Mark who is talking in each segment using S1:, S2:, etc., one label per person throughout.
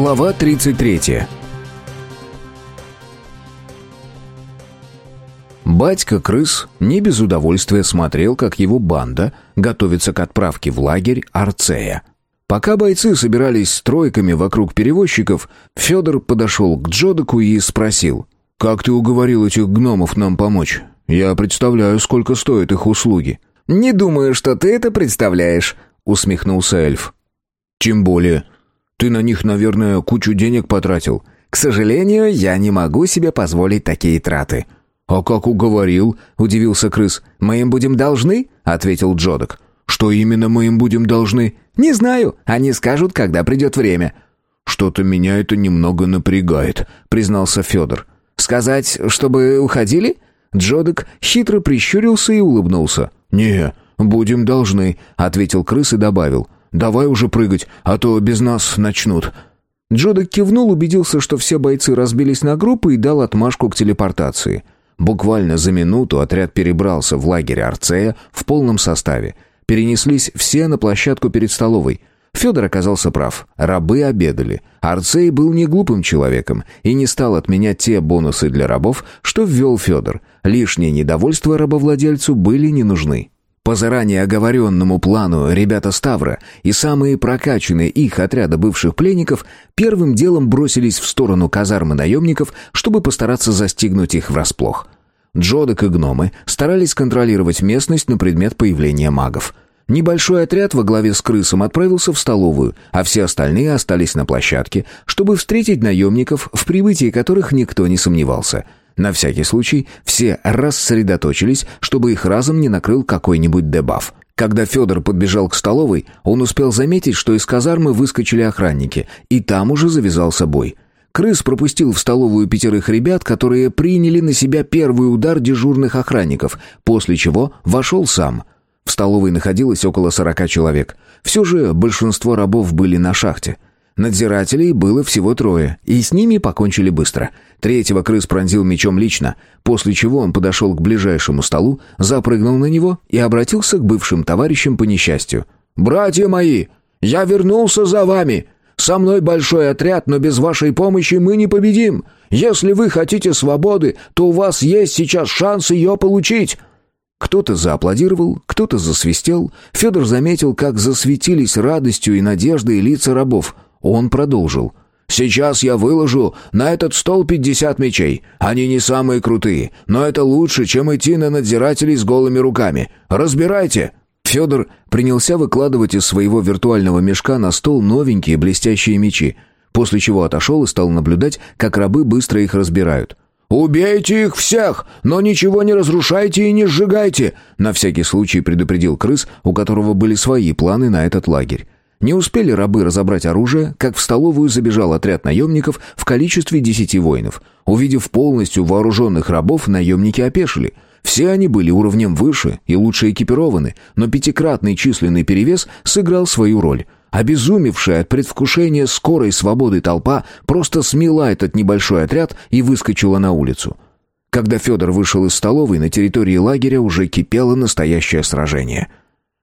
S1: Глава 33 Батька крыс не без удовольствия смотрел, как его банда готовится к отправке в лагерь Арцея. Пока бойцы собирались стройками вокруг перевозчиков, Федор подошел к Джодаку и спросил, «Как ты уговорил этих гномов нам помочь? Я представляю, сколько стоят их услуги».
S2: «Не думаю, что ты это представляешь», — усмехнулся эльф.
S1: «Тем более. Ты на них, наверное, кучу денег потратил.
S2: К сожалению, я не могу себе позволить такие траты.
S1: А как уговорил? удивился крыс.
S2: Мы им будем должны? ответил Джодок.
S1: Что именно мы им будем должны?
S2: Не знаю, они скажут, когда придет время.
S1: Что-то меня это немного напрягает, признался Федор.
S2: Сказать, чтобы уходили? Джодок хитро прищурился и улыбнулся.
S1: Не, будем должны, ответил крыс и добавил: Давай уже прыгать, а то без нас начнут».
S2: Джодок кивнул, убедился, что все бойцы разбились на группы и дал отмашку к телепортации. Буквально за минуту отряд перебрался в лагерь Арцея в полном составе. Перенеслись все на площадку перед столовой. Федор оказался прав. Рабы обедали. Арцей был не глупым человеком и не стал отменять те бонусы для рабов, что ввел Федор. Лишнее недовольство рабовладельцу были не нужны. По заранее оговоренному плану ребята Ставра и самые прокачанные их отряда бывших пленников первым делом бросились в сторону казармы наемников, чтобы постараться застигнуть их врасплох. Джодок и гномы старались контролировать местность на предмет появления магов. Небольшой отряд во главе с крысом отправился в столовую, а все остальные остались на площадке, чтобы встретить наемников, в прибытии которых никто не сомневался — на всякий случай все рассредоточились, чтобы их разом не накрыл какой-нибудь дебаф. Когда Федор подбежал к столовой, он успел заметить, что из казармы выскочили охранники, и там уже завязался бой. Крыс пропустил в столовую пятерых ребят, которые приняли на себя первый удар дежурных охранников, после чего вошел сам. В столовой находилось около сорока человек. Все же большинство рабов были на шахте — Надзирателей было всего трое, и с ними покончили быстро. Третьего крыс пронзил мечом лично, после чего он подошел к ближайшему столу, запрыгнул на него и обратился к бывшим товарищам по несчастью. «Братья мои, я вернулся за вами. Со мной большой отряд, но без вашей помощи мы не победим. Если вы хотите свободы, то у вас есть сейчас шанс ее получить». Кто-то зааплодировал, кто-то засвистел. Федор заметил, как засветились радостью и надеждой лица рабов – он продолжил. «Сейчас я выложу на этот стол пятьдесят мечей. Они не самые крутые, но это лучше, чем идти на надзирателей с голыми руками. Разбирайте!» Федор принялся выкладывать из своего виртуального мешка на стол новенькие блестящие мечи, после чего отошел и стал наблюдать, как рабы быстро их разбирают. «Убейте их всех, но ничего не разрушайте и не сжигайте!» На всякий случай предупредил крыс, у которого были свои планы на этот лагерь. Не успели рабы разобрать оружие, как в столовую забежал отряд наемников в количестве десяти воинов. Увидев полностью вооруженных рабов, наемники опешили. Все они были уровнем выше и лучше экипированы, но пятикратный численный перевес сыграл свою роль. Обезумевшая от предвкушения скорой свободы толпа просто смела этот небольшой отряд и выскочила на улицу. Когда Федор вышел из столовой, на территории лагеря уже кипело настоящее сражение —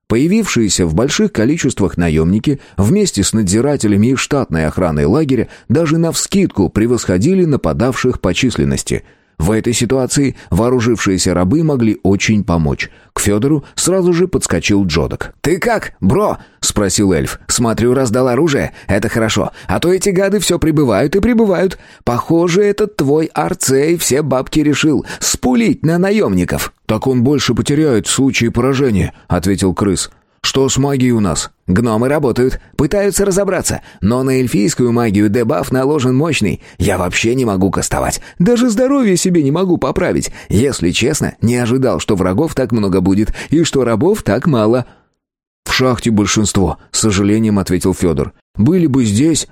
S2: Появившиеся в больших количествах наемники вместе с надзирателями и штатной охраной лагеря даже навскидку превосходили нападавших по численности – в этой ситуации вооружившиеся рабы могли очень помочь. К Федору сразу же подскочил Джодок. «Ты как, бро?» — спросил эльф. «Смотрю, раздал оружие. Это хорошо. А то эти гады все прибывают и прибывают. Похоже, этот твой Арцей все бабки решил спулить на наемников».
S1: «Так он больше потеряет в случае поражения», — ответил крыс. Что с магией у нас?
S2: Гномы работают, пытаются разобраться, но на эльфийскую магию дебаф наложен мощный. Я вообще не могу кастовать. Даже здоровье себе не могу поправить. Если честно, не ожидал, что врагов так много будет и что рабов так мало.
S1: В шахте большинство, с сожалением ответил Федор. Были бы здесь,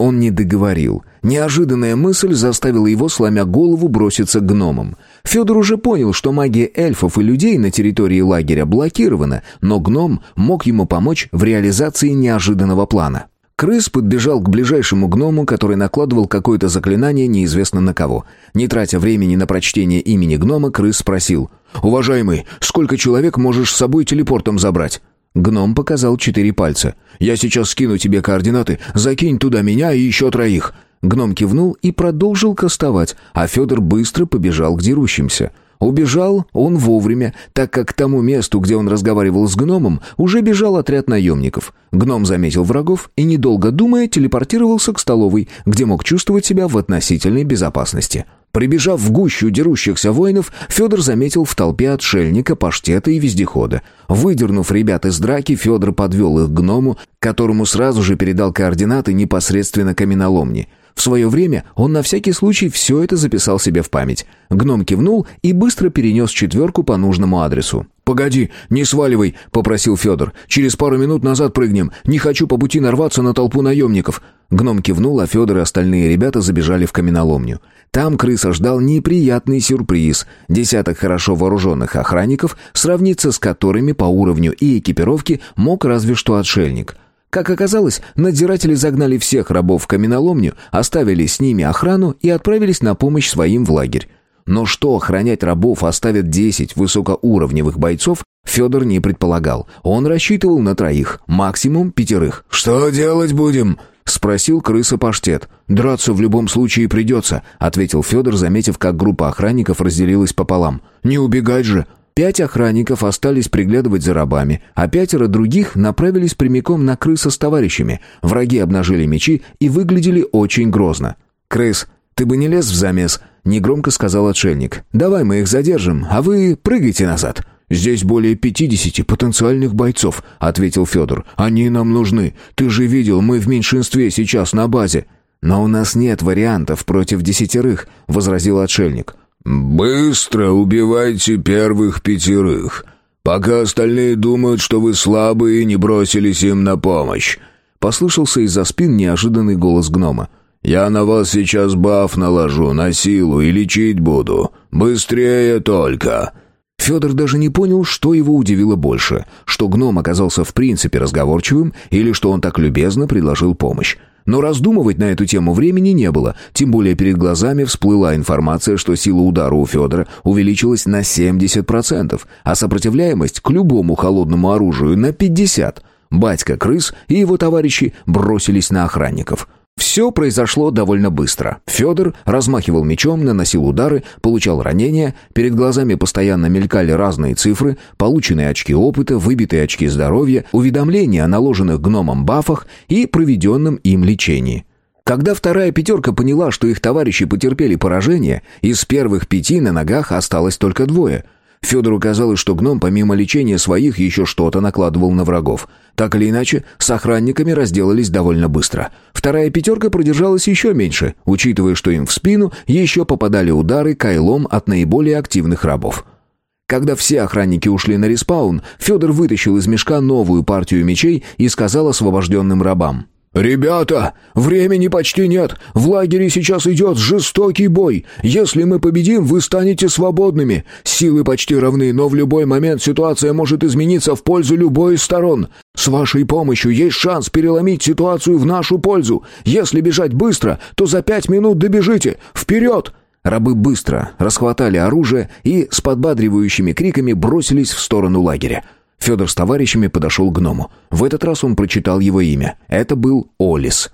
S1: он не договорил. Неожиданная мысль заставила его, сломя голову, броситься к гномам. Федор уже понял, что магия эльфов и людей на территории лагеря блокирована, но гном мог ему помочь в реализации неожиданного плана. Крыс подбежал к ближайшему гному, который накладывал какое-то заклинание неизвестно на кого. Не тратя времени на прочтение имени гнома, крыс спросил. «Уважаемый, сколько человек можешь с собой телепортом забрать?»
S2: Гном показал четыре пальца. «Я сейчас скину тебе координаты, закинь туда меня и еще троих». Гном кивнул и продолжил кастовать, а Федор быстро побежал к дерущимся. Убежал он вовремя, так как к тому месту, где он разговаривал с гномом, уже бежал отряд наемников. Гном заметил врагов и, недолго думая, телепортировался к столовой, где мог чувствовать себя в относительной безопасности. Прибежав в гущу дерущихся воинов, Федор заметил в толпе отшельника, паштета и вездехода. Выдернув ребят из драки, Федор подвел их к гному, которому сразу же передал координаты непосредственно каменоломни – в свое время он на всякий случай все это записал себе в память. Гном кивнул и быстро перенес четверку по нужному адресу. «Погоди, не сваливай», — попросил Федор. «Через пару минут назад прыгнем. Не хочу по пути нарваться на толпу наемников». Гном кивнул, а Федор и остальные ребята забежали в каменоломню. Там крыса ждал неприятный сюрприз. Десяток хорошо вооруженных охранников, сравниться с которыми по уровню и экипировке мог разве что отшельник — как оказалось, надзиратели загнали всех рабов в каменоломню, оставили с ними охрану и отправились на помощь своим в лагерь. Но что охранять рабов оставят 10 высокоуровневых бойцов, Федор не предполагал. Он рассчитывал на троих, максимум пятерых.
S1: «Что делать будем?»
S2: — спросил крыса-паштет. «Драться в любом случае придется», — ответил Федор, заметив, как группа охранников разделилась пополам. «Не убегать же!» Пять охранников остались приглядывать за рабами, а пятеро других направились прямиком на крыса с товарищами. Враги обнажили мечи и выглядели очень грозно. «Крыс, ты бы не лез в замес», — негромко сказал отшельник. «Давай мы их задержим, а вы прыгайте назад». «Здесь более пятидесяти потенциальных бойцов», — ответил Федор. «Они нам нужны. Ты же видел, мы в меньшинстве сейчас на базе». «Но у нас нет вариантов против десятерых», — возразил отшельник.
S1: «Быстро убивайте первых пятерых, пока остальные думают, что вы слабые и не бросились им на помощь», — послышался из-за спин неожиданный голос гнома. «Я на вас сейчас баф наложу, на силу и лечить буду. Быстрее только!»
S2: Федор даже не понял, что его удивило больше, что гном оказался в принципе разговорчивым или что он так любезно предложил помощь. Но раздумывать на эту тему времени не было, тем более перед глазами всплыла информация, что сила удара у Федора увеличилась на 70%, а сопротивляемость к любому холодному оружию на 50%. Батька крыс и его товарищи бросились на охранников – все произошло довольно быстро. Федор размахивал мечом, наносил удары, получал ранения, перед глазами постоянно мелькали разные цифры, полученные очки опыта, выбитые очки здоровья, уведомления о наложенных гномом бафах и проведенном им лечении. Когда вторая пятерка поняла, что их товарищи потерпели поражение, из первых пяти на ногах осталось только двое – Федору казалось, что гном помимо лечения своих еще что-то накладывал на врагов. Так или иначе, с охранниками разделались довольно быстро. Вторая пятерка продержалась еще меньше, учитывая, что им в спину еще попадали удары кайлом от наиболее активных рабов. Когда все охранники ушли на респаун, Федор вытащил из мешка новую партию мечей и сказал освобожденным рабам.
S1: «Ребята, времени почти нет. В лагере сейчас идет жестокий бой. Если мы победим, вы станете свободными. Силы почти равны, но в любой момент ситуация может измениться в пользу любой из сторон. С вашей помощью есть шанс переломить ситуацию в нашу пользу. Если бежать быстро, то за пять минут добежите. Вперед!»
S2: Рабы быстро расхватали оружие и с подбадривающими криками бросились в сторону лагеря. Федор с товарищами подошел к гному. В этот раз он прочитал его имя. Это был Олис.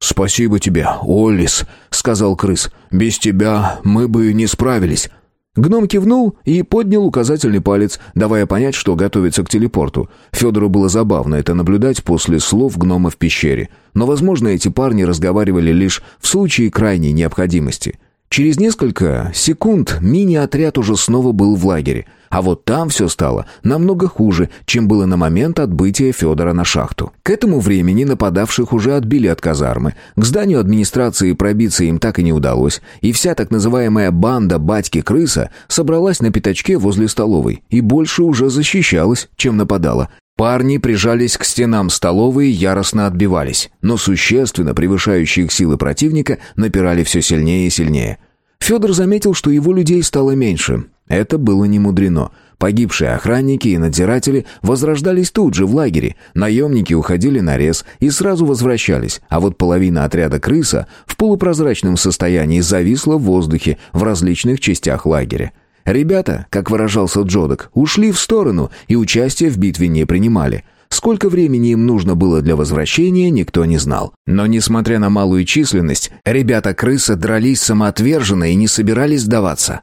S1: «Спасибо тебе, Олис», — сказал крыс. «Без тебя мы бы не справились».
S2: Гном кивнул и поднял указательный палец, давая понять, что готовится к телепорту. Федору было забавно это наблюдать после слов гнома в пещере. Но, возможно, эти парни разговаривали лишь в случае крайней необходимости. Через несколько секунд мини-отряд уже снова был в лагере, а вот там все стало намного хуже, чем было на момент отбытия Федора на шахту. К этому времени нападавших уже отбили от казармы, к зданию администрации пробиться им так и не удалось, и вся так называемая банда батьки-крыса собралась на пятачке возле столовой и больше уже защищалась, чем нападала. Парни прижались к стенам столовой и яростно отбивались, но существенно превышающие их силы противника напирали все сильнее и сильнее. Федор заметил, что его людей стало меньше. Это было не мудрено. Погибшие охранники и надзиратели возрождались тут же, в лагере. Наемники уходили на рез и сразу возвращались, а вот половина отряда крыса в полупрозрачном состоянии зависла в воздухе в различных частях лагеря. Ребята, как выражался Джодок, ушли в сторону и участие в битве не принимали.
S1: Сколько времени им нужно было для возвращения, никто не знал. Но, несмотря на малую численность, ребята-крысы дрались самоотверженно и не собирались сдаваться.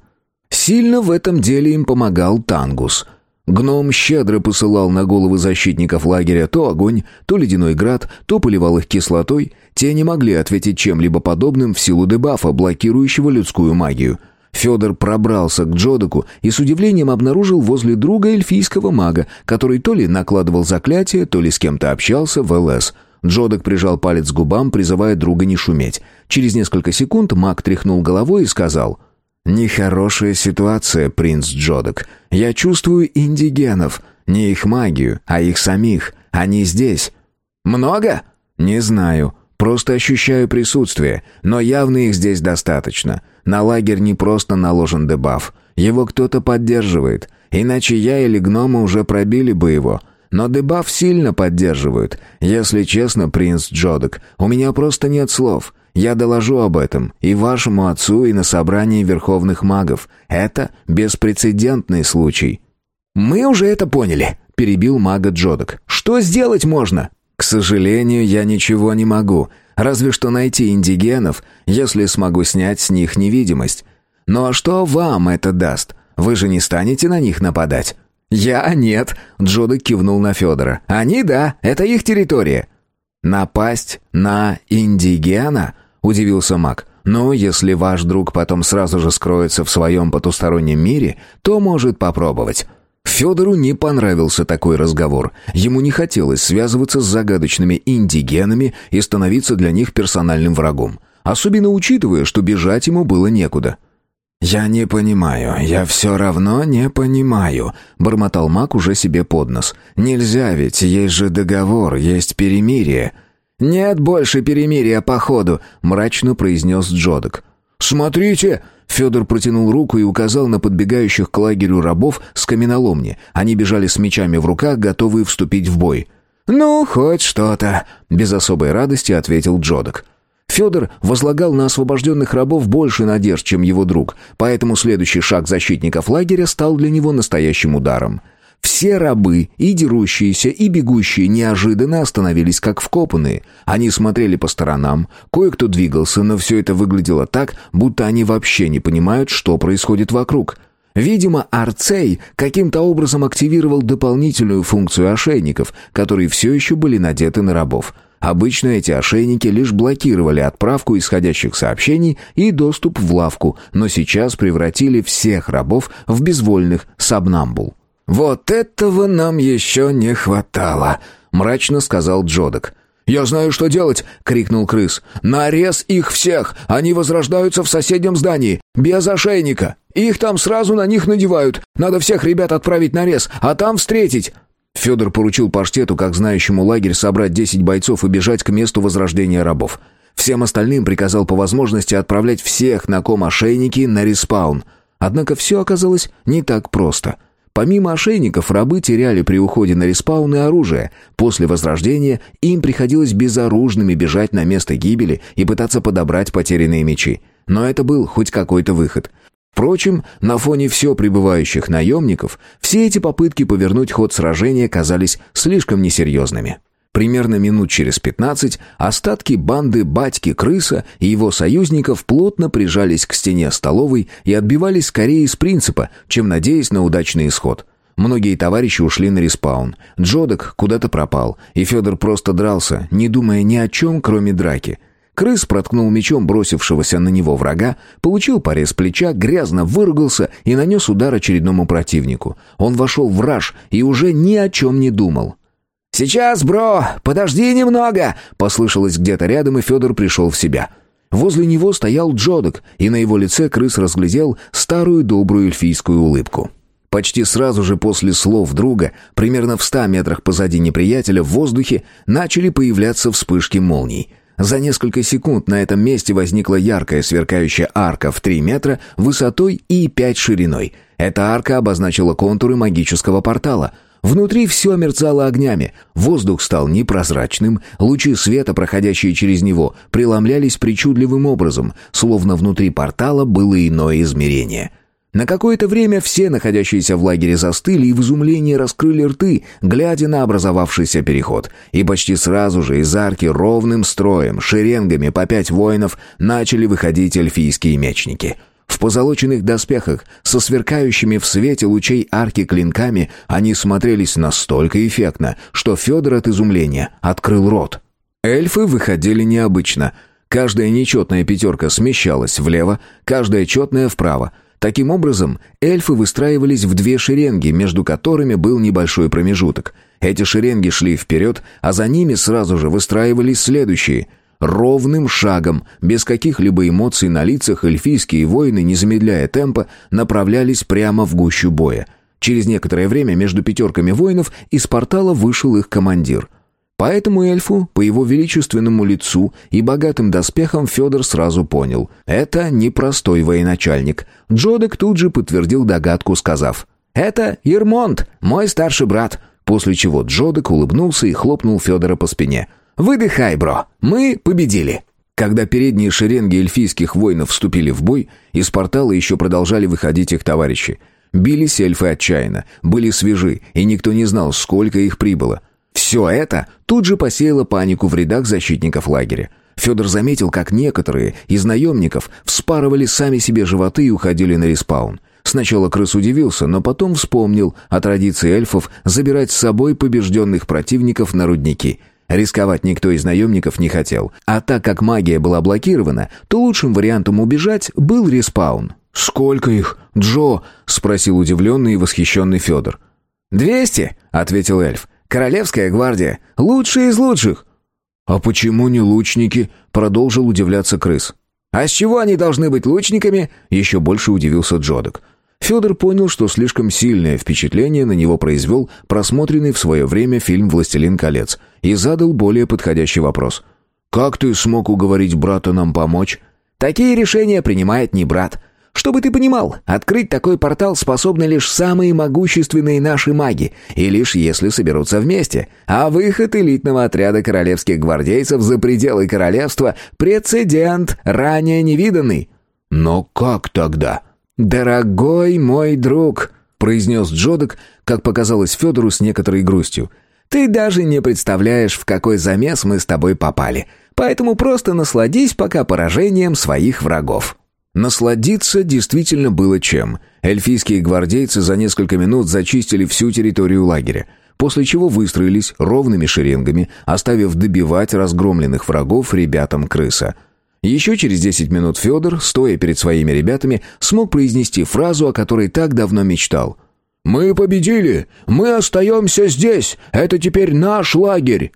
S1: Сильно в этом деле им помогал Тангус. Гном щедро посылал на головы защитников лагеря то огонь, то ледяной град, то поливал их кислотой. Те не могли ответить чем-либо подобным в силу дебафа, блокирующего людскую магию – Федор пробрался к Джодоку и с удивлением обнаружил возле друга эльфийского мага, который то ли накладывал заклятие, то ли с кем-то общался в ЛС. Джодок прижал палец к губам, призывая друга не шуметь. Через несколько секунд маг тряхнул головой и сказал... «Нехорошая ситуация, принц Джодок. Я чувствую индигенов. Не их магию, а их самих. Они здесь». «Много?» «Не знаю. Просто ощущаю присутствие, но явно их здесь достаточно. На лагерь не просто наложен дебаф. Его кто-то поддерживает. Иначе я или гномы уже пробили бы его. Но дебаф сильно поддерживают. Если честно, принц Джодок, у меня просто нет слов. Я доложу об этом и вашему отцу, и на собрании верховных магов. Это беспрецедентный случай». «Мы уже это поняли», — перебил мага Джодок. «Что сделать можно?» «К сожалению, я ничего не могу. Разве что найти индигенов, если смогу снять с них невидимость. А что вам это даст? Вы же не станете на них нападать?» «Я нет», — Джодок кивнул на Федора. «Они да, это их территория». «Напасть на индигена?» — удивился маг. «Ну, если ваш друг потом сразу же скроется в своем потустороннем мире, то может попробовать. Федору не понравился такой разговор. Ему не хотелось связываться с загадочными индигенами и становиться для них персональным врагом. Особенно учитывая, что бежать ему было некуда. «Я не понимаю, я все равно не понимаю», — бормотал маг уже себе под нос. «Нельзя ведь, есть же договор, есть перемирие». «Нет больше перемирия, походу», — мрачно произнес Джодок. «Смотрите!» Федор протянул руку и указал на подбегающих к лагерю рабов с каменоломни. Они бежали с мечами в руках, готовые вступить в бой. «Ну, хоть что-то», — без особой радости ответил Джодок. Федор возлагал на освобожденных рабов больше надежд, чем его друг, поэтому следующий шаг защитников лагеря стал для него настоящим ударом — все рабы, и дерущиеся, и бегущие, неожиданно остановились как вкопанные. Они смотрели по сторонам, кое-кто двигался, но все это выглядело так, будто они вообще не понимают, что происходит вокруг. Видимо, Арцей каким-то образом активировал дополнительную функцию ошейников, которые все еще были надеты на рабов. Обычно эти ошейники лишь блокировали отправку исходящих сообщений и доступ в лавку, но сейчас превратили всех рабов в безвольных сабнамбул. «Вот этого нам еще не хватало», — мрачно сказал Джодок. «Я знаю, что делать!» — крикнул крыс. «Нарез их всех! Они возрождаются в соседнем здании! Без ошейника! Их там сразу на них надевают! Надо всех ребят отправить нарез, а там встретить!» Федор поручил паштету, как знающему лагерь, собрать десять бойцов и бежать к месту возрождения рабов. Всем остальным приказал по возможности отправлять всех, на ком ошейники, на респаун. Однако все оказалось не так просто — Помимо ошейников, рабы теряли при уходе на респаун и оружие. После возрождения им приходилось безоружными бежать на место гибели и пытаться подобрать потерянные мечи. Но это был хоть какой-то выход. Впрочем, на фоне все прибывающих наемников, все эти попытки повернуть ход сражения казались слишком несерьезными. Примерно минут через пятнадцать остатки банды батьки Крыса и его союзников плотно прижались к стене столовой и отбивались скорее из принципа, чем надеясь на удачный исход. Многие товарищи ушли на респаун. Джодок куда-то пропал, и Федор просто дрался, не думая ни о чем, кроме драки. Крыс проткнул мечом бросившегося на него врага, получил порез плеча, грязно выругался и нанес удар очередному противнику. Он вошел в раж и уже ни о чем не думал. «Сейчас, бро! Подожди немного!» Послышалось где-то рядом, и Федор пришел в себя. Возле него стоял Джодок, и на его лице крыс разглядел старую добрую эльфийскую улыбку. Почти сразу же после слов друга, примерно в ста метрах позади неприятеля, в воздухе начали появляться вспышки молний. За несколько секунд на этом месте возникла яркая сверкающая арка в три метра высотой и пять шириной. Эта арка обозначила контуры магического портала — Внутри все мерцало огнями, воздух стал непрозрачным, лучи света, проходящие через него, преломлялись причудливым образом, словно внутри портала было иное измерение. На какое-то время все, находящиеся в лагере, застыли и в изумлении раскрыли рты, глядя на образовавшийся переход. И почти сразу же из арки ровным строем, шеренгами по пять воинов, начали выходить эльфийские мечники — в позолоченных доспехах, со сверкающими в свете лучей арки клинками, они смотрелись настолько эффектно, что Федор от изумления открыл рот. Эльфы выходили необычно. Каждая нечетная пятерка смещалась влево, каждая четная вправо. Таким образом, эльфы выстраивались в две шеренги, между которыми был небольшой промежуток. Эти шеренги шли вперед, а за ними сразу же выстраивались следующие – Ровным шагом, без каких-либо эмоций на лицах, эльфийские воины, не замедляя темпа, направлялись прямо в гущу боя. Через некоторое время между пятерками воинов из портала вышел их командир. Поэтому эльфу, по его величественному лицу и богатым доспехам Федор сразу понял – это непростой военачальник. Джодек тут же подтвердил догадку, сказав «Это Ермонт, мой старший брат», после чего Джодек улыбнулся и хлопнул Федора по спине – «Выдыхай, бро, мы победили!» Когда передние шеренги эльфийских воинов вступили в бой, из портала еще продолжали выходить их товарищи. Бились эльфы отчаянно, были свежи, и никто не знал, сколько их прибыло. Все это тут же посеяло панику в рядах защитников лагеря. Федор заметил, как некоторые из наемников вспарывали сами себе животы и уходили на респаун. Сначала крыс удивился, но потом вспомнил о традиции эльфов забирать с собой побежденных противников на рудники – Рисковать никто из наемников не хотел, а так как магия была блокирована, то лучшим вариантом убежать был респаун.
S2: «Сколько их, Джо?» — спросил удивленный и восхищенный Федор.
S1: «Двести», — ответил эльф. «Королевская гвардия. Лучшие из лучших».
S2: «А почему не лучники?» — продолжил удивляться крыс.
S1: «А с чего они должны быть лучниками?» — еще больше удивился Джодок.
S2: Федор понял, что слишком сильное впечатление на него произвел просмотренный в свое время фильм «Властелин колец», и задал более подходящий вопрос. «Как ты смог уговорить брата нам помочь?»
S1: «Такие решения принимает не брат. Чтобы ты понимал, открыть такой портал способны лишь самые могущественные наши маги, и лишь если соберутся вместе. А выход элитного отряда королевских гвардейцев за пределы королевства – прецедент, ранее невиданный».
S2: «Но как тогда?»
S1: «Дорогой мой друг», — произнес Джодок, как показалось Федору с некоторой грустью, «ты даже не представляешь, в какой замес мы с тобой попали, поэтому просто насладись пока поражением своих врагов».
S2: Насладиться действительно было чем. Эльфийские гвардейцы за несколько минут зачистили всю территорию лагеря, после чего выстроились ровными шеренгами, оставив добивать разгромленных врагов ребятам крыса — еще через 10 минут Федор, стоя перед своими ребятами, смог произнести фразу, о которой так давно мечтал. «Мы победили! Мы остаемся здесь! Это теперь наш лагерь!»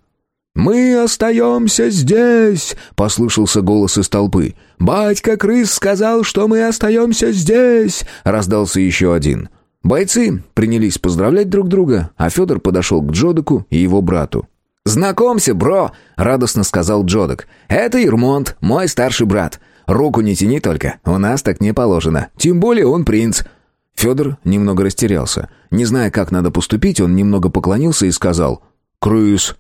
S2: «Мы остаемся здесь!» — послышался голос из толпы. «Батька крыс сказал, что мы остаемся здесь!» — раздался еще один. Бойцы принялись поздравлять друг друга, а Федор подошел к Джодоку и его брату.
S1: «Знакомься, бро!» — радостно сказал Джодок. «Это Ирмонт, мой старший брат. Руку не тяни только, у нас так не положено. Тем более он принц».
S2: Федор немного растерялся. Не зная, как надо поступить, он немного поклонился и сказал «Крыс».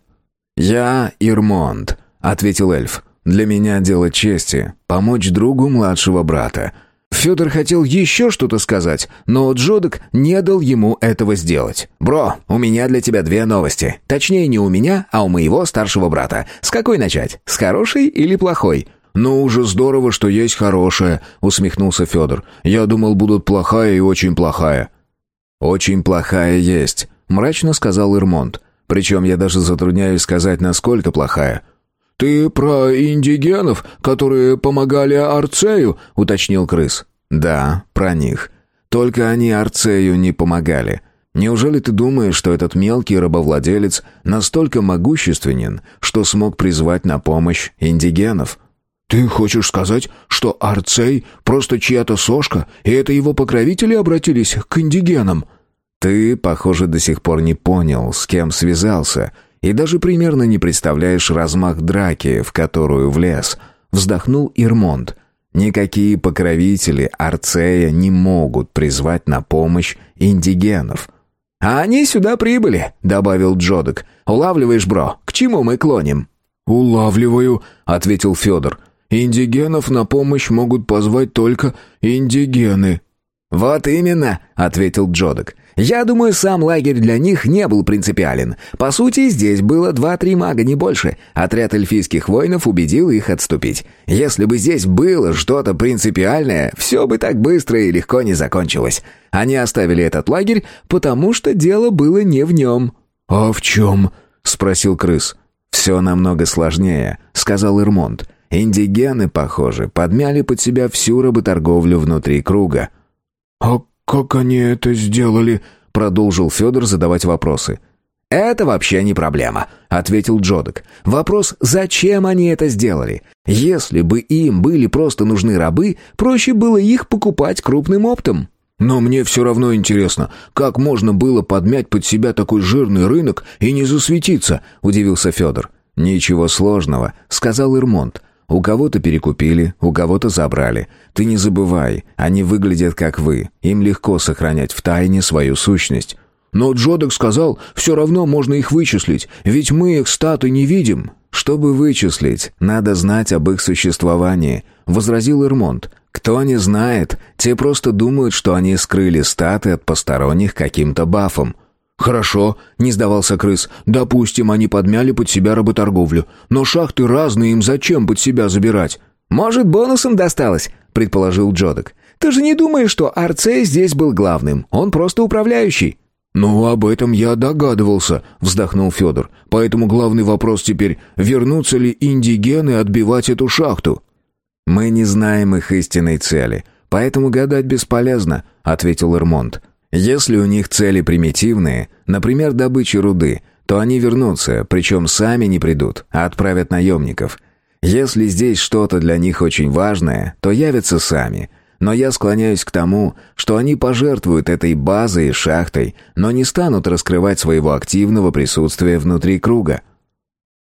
S2: «Я Ирмонт», — ответил эльф. «Для меня дело чести — помочь другу младшего брата». Федор хотел еще что-то сказать, но Джодок не дал ему этого сделать.
S1: «Бро, у меня для тебя две новости. Точнее, не у меня, а у моего старшего брата. С какой начать? С хорошей или плохой?»
S2: «Ну, уже здорово, что есть хорошая», — усмехнулся Федор. «Я думал, будут плохая и очень плохая». «Очень плохая есть», — мрачно сказал Ирмонт. «Причем я даже затрудняюсь сказать, насколько плохая».
S3: «Ты про индигенов, которые помогали Арцею?» — уточнил крыс.
S2: «Да, про них. Только они Арцею не помогали. Неужели ты думаешь, что этот мелкий рабовладелец настолько могущественен, что смог призвать на помощь индигенов?»
S3: «Ты хочешь сказать, что Арцей просто чья-то сошка, и это его покровители обратились к индигенам?»
S2: «Ты, похоже, до сих пор не понял, с кем связался», и даже примерно не представляешь размах драки, в которую влез», — вздохнул Ирмонд. «Никакие покровители Арцея не могут призвать на помощь индигенов».
S1: «А они сюда прибыли», — добавил Джодок. «Улавливаешь, бро, к чему мы клоним?»
S3: «Улавливаю», — ответил Федор. «Индигенов на помощь могут позвать только индигены».
S2: «Вот именно», — ответил Джодок. «Я думаю, сам лагерь для них не был принципиален. По сути, здесь было два-три мага, не больше. Отряд эльфийских воинов убедил их отступить. Если бы здесь было что-то принципиальное, все бы так быстро и легко не закончилось. Они оставили этот лагерь, потому что дело было не в нем».
S3: «А в чем?» — спросил крыс.
S2: «Все намного сложнее», — сказал Ирмонт. «Индигены, похоже, подмяли под себя всю работорговлю внутри круга».
S3: «А как они это сделали?»
S2: — продолжил Федор задавать вопросы. «Это вообще не проблема», — ответил Джодок. «Вопрос, зачем они это сделали? Если бы им были просто нужны рабы, проще было их покупать крупным оптом».
S3: «Но мне все равно интересно, как можно было подмять под себя такой жирный рынок и не засветиться?» — удивился Федор.
S2: «Ничего сложного», — сказал Ирмонт. У кого-то перекупили, у кого-то забрали. Ты не забывай, они выглядят как вы. Им легко сохранять в тайне свою сущность.
S3: Но Джодок сказал, все равно можно их вычислить, ведь мы их статы не видим.
S2: Чтобы вычислить, надо знать об их существовании, возразил Ирмонт. Кто не знает, те просто думают, что они скрыли статы от посторонних каким-то бафом.
S3: «Хорошо», — не сдавался крыс. «Допустим, они подмяли под себя работорговлю. Но шахты разные, им зачем под себя забирать?»
S2: «Может, бонусом досталось», — предположил Джодок. «Ты же не думаешь, что Арцей здесь был главным? Он просто управляющий».
S3: «Ну, об этом я догадывался», — вздохнул Федор. «Поэтому главный вопрос теперь, вернутся ли индигены отбивать эту шахту?»
S2: «Мы не знаем их истинной цели, поэтому гадать бесполезно», — ответил Эрмонт. Если у них цели примитивные, например, добыча руды, то они вернутся, причем сами не придут, а отправят наемников. Если здесь что-то для них очень важное, то явятся сами. Но я склоняюсь к тому, что они пожертвуют этой базой и шахтой, но не станут раскрывать своего активного присутствия внутри круга.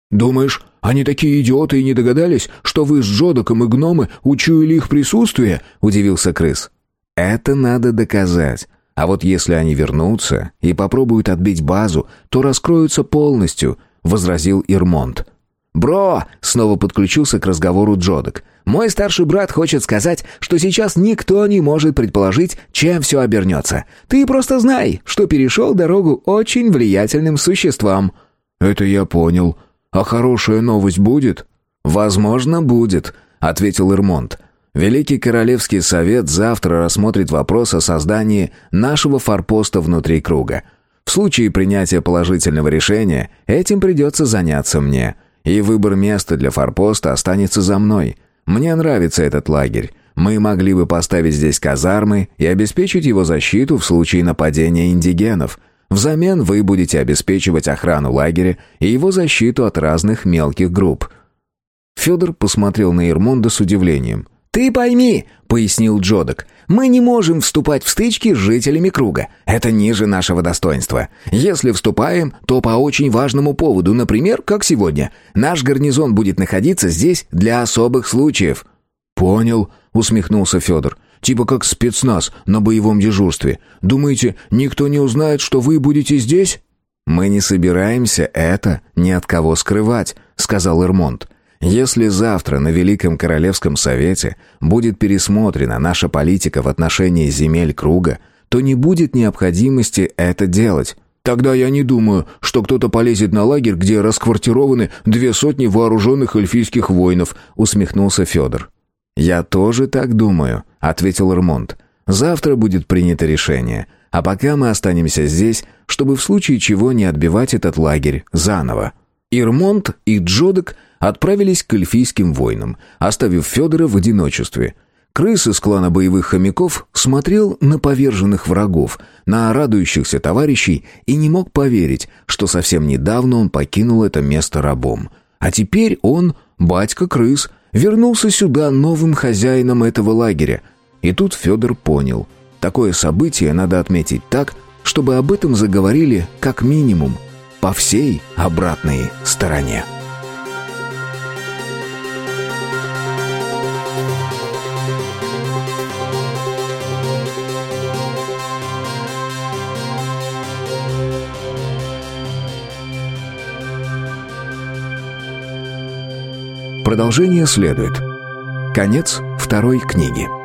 S3: «Думаешь, они такие идиоты и не догадались, что вы с Джодоком и гномы учуяли их присутствие?» — удивился крыс.
S2: «Это надо доказать. А вот если они вернутся и попробуют отбить базу, то раскроются полностью», — возразил Ирмонт. «Бро!» — снова подключился к разговору Джодок. «Мой старший брат хочет сказать, что сейчас никто не может предположить, чем все обернется. Ты просто знай, что перешел дорогу очень влиятельным существам».
S3: «Это я понял. А хорошая новость будет?»
S2: «Возможно, будет», — ответил Ирмонт. Великий Королевский совет завтра рассмотрит вопрос о создании нашего форпоста внутри круга. В случае принятия положительного решения этим придется заняться мне. И выбор места для форпоста останется за мной. Мне нравится этот лагерь. Мы могли бы поставить здесь казармы и обеспечить его защиту в случае нападения индигенов. Взамен вы будете обеспечивать охрану лагеря и его защиту от разных мелких групп». Федор посмотрел на Ирмонда с удивлением. «Ты пойми», — пояснил Джодок, — «мы не можем вступать в стычки с жителями круга. Это ниже нашего достоинства. Если вступаем, то по очень важному поводу, например, как сегодня. Наш гарнизон будет находиться здесь для особых случаев».
S3: «Понял», — усмехнулся Федор. «Типа как спецназ на боевом дежурстве. Думаете, никто не узнает, что вы будете здесь?»
S2: «Мы не собираемся это ни от кого скрывать», — сказал Эрмонт. Если завтра на Великом Королевском Совете будет пересмотрена наша политика в отношении земель круга, то не будет необходимости это делать.
S3: Тогда я не думаю, что кто-то полезет на лагерь, где расквартированы две сотни вооруженных эльфийских воинов», — усмехнулся Федор.
S2: «Я тоже так думаю», — ответил Эрмонт. «Завтра будет принято решение, а пока мы останемся здесь, чтобы в случае чего не отбивать этот лагерь заново». Ирмонт и Джодек отправились к эльфийским воинам, оставив Федора в одиночестве. Крыс из клана боевых хомяков смотрел на поверженных врагов, на радующихся товарищей и не мог поверить, что совсем недавно он покинул это место рабом. А теперь он, батька крыс, вернулся сюда новым хозяином этого лагеря. И тут Федор понял, такое событие надо отметить так, чтобы об этом заговорили как минимум по всей обратной стороне. Продолжение следует. Конец второй книги.